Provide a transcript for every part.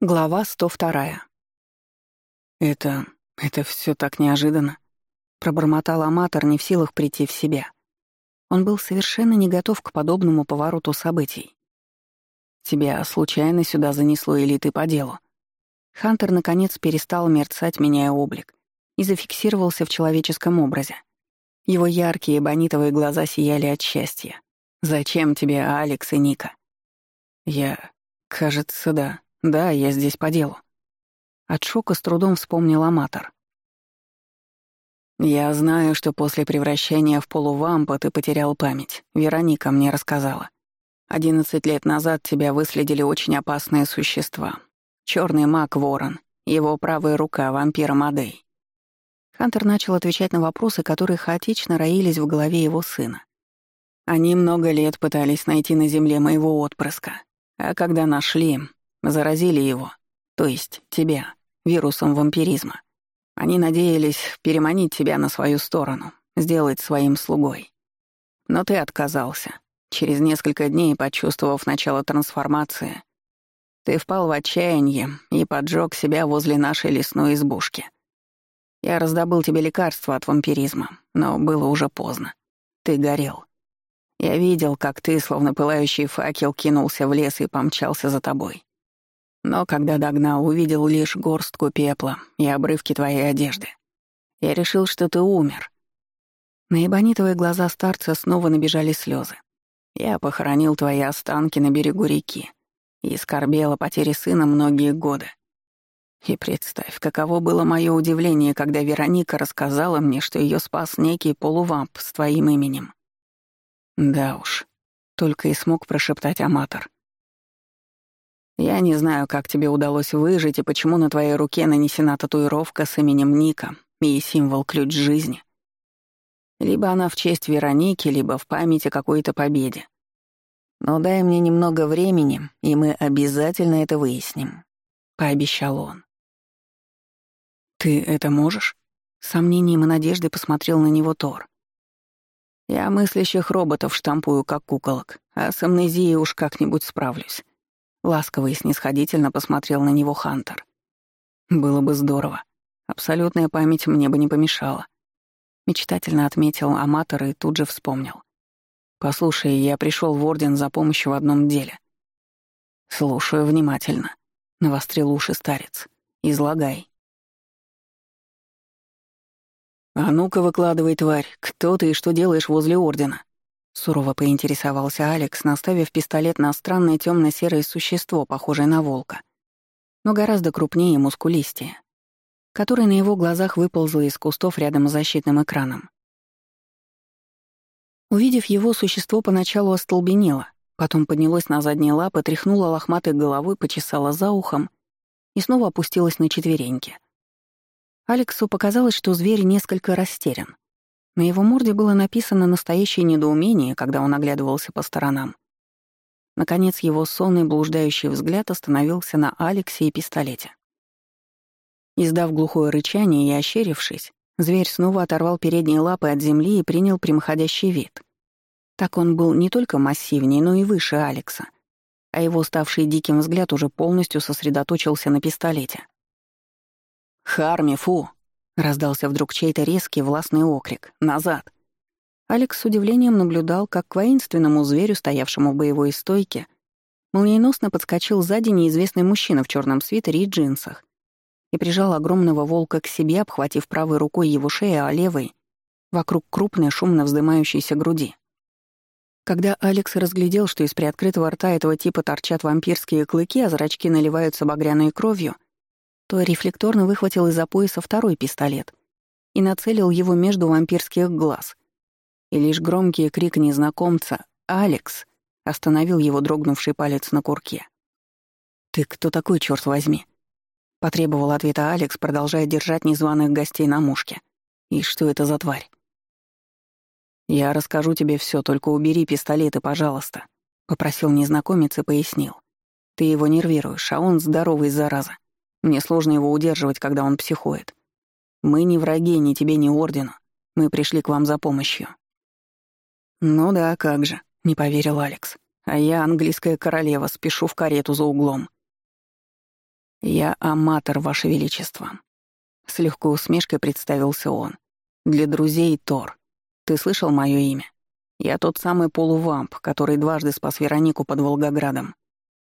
Глава 102. «Это... это все так неожиданно», — пробормотал Аматор, не в силах прийти в себя. Он был совершенно не готов к подобному повороту событий. «Тебя случайно сюда занесло или ты по делу?» Хантер, наконец, перестал мерцать, меняя облик, и зафиксировался в человеческом образе. Его яркие бонитовые глаза сияли от счастья. «Зачем тебе Алекс и Ника?» «Я... кажется, да», да, я здесь по делу. А От шока с трудом вспомнил Аматор. «Я знаю, что после превращения в полувампа ты потерял память. Вероника мне рассказала. Одиннадцать лет назад тебя выследили очень опасные существа. Черный маг Ворон, его правая рука — вампир Мадей». Хантер начал отвечать на вопросы, которые хаотично роились в голове его сына. Они много лет пытались найти на земле моего отпрыска. А когда нашли, Заразили его, то есть тебя, вирусом вампиризма. Они надеялись переманить тебя на свою сторону, сделать своим слугой. Но ты отказался. Через несколько дней, почувствовав начало трансформации, ты впал в отчаяние и поджег себя возле нашей лесной избушки. Я раздобыл тебе лекарство от вампиризма, но было уже поздно. Ты горел. Я видел, как ты, словно пылающий факел, кинулся в лес и помчался за тобой. Но когда догнал, увидел лишь горстку пепла и обрывки твоей одежды. Я решил, что ты умер. На ебанитовые глаза старца снова набежали слезы. Я похоронил твои останки на берегу реки и скорбел о потере сына многие годы. И представь, каково было мое удивление, когда Вероника рассказала мне, что ее спас некий полувамп с твоим именем. Да уж, только и смог прошептать аматор — я не знаю, как тебе удалось выжить и почему на твоей руке нанесена татуировка с именем Ника и символ ключ жизни. Либо она в честь Вероники, либо в память о какой-то победе. Но дай мне немного времени, и мы обязательно это выясним», — пообещал он. «Ты это можешь?» — с сомнением и надеждой посмотрел на него Тор. «Я мыслящих роботов штампую, как куколок, а с амнезией уж как-нибудь справлюсь. Ласково и снисходительно посмотрел на него Хантер. «Было бы здорово. Абсолютная память мне бы не помешала». Мечтательно отметил аматор и тут же вспомнил. «Послушай, я пришел в Орден за помощью в одном деле». «Слушаю внимательно», — навострил уши старец. «Излагай». «А ну-ка выкладывай, тварь, кто ты и что делаешь возле Ордена?» Сурово поинтересовался Алекс, наставив пистолет на странное темно-серое существо, похожее на волка, но гораздо крупнее и мускулистее, которое на его глазах выползло из кустов рядом с защитным экраном. Увидев его, существо поначалу остолбенело, потом поднялось на задние лапы, тряхнуло лохматой головой, почесало за ухом и снова опустилось на четвереньки. Алексу показалось, что зверь несколько растерян — на его морде было написано настоящее недоумение, когда он оглядывался по сторонам. Наконец его сонный блуждающий взгляд остановился на Алексе и пистолете. Издав глухое рычание и ощерившись, зверь снова оторвал передние лапы от земли и принял прямоходящий вид. Так он был не только массивнее, но и выше Алекса, а его ставший диким взгляд уже полностью сосредоточился на пистолете. «Харми, фу!» Раздался вдруг чей-то резкий властный окрик. «Назад!» Алекс с удивлением наблюдал, как к воинственному зверю, стоявшему в боевой стойке, молниеносно подскочил сзади неизвестный мужчина в черном свитере и джинсах и прижал огромного волка к себе, обхватив правой рукой его шею, а левой — вокруг крупной шумно вздымающейся груди. Когда Алекс разглядел, что из приоткрытого рта этого типа торчат вампирские клыки, а зрачки наливаются багряной кровью — то рефлекторно выхватил из-за пояса второй пистолет и нацелил его между вампирских глаз. И лишь громкий крик незнакомца «Алекс!» остановил его дрогнувший палец на курке. «Ты кто такой, черт возьми?» — потребовал ответа Алекс, продолжая держать незваных гостей на мушке. «И что это за тварь?» «Я расскажу тебе все, только убери пистолеты, пожалуйста», — попросил незнакомец и пояснил. «Ты его нервируешь, а он здоровый, зараза. Мне сложно его удерживать, когда он психует. Мы не враги ни тебе, ни Ордену. Мы пришли к вам за помощью». «Ну да, как же», — не поверил Алекс. «А я, английская королева, спешу в карету за углом». «Я аматор, Ваше Величество», — с легкой усмешкой представился он. «Для друзей Тор. Ты слышал мое имя? Я тот самый полувамп, который дважды спас Веронику под Волгоградом.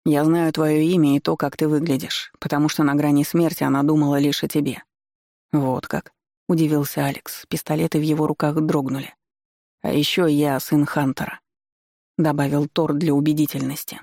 Я знаю твое имя и то, как ты выглядишь, потому что на грани смерти она думала лишь о тебе». «Вот как», — удивился Алекс. Пистолеты в его руках дрогнули. «А еще я сын Хантера», — добавил Тор для убедительности.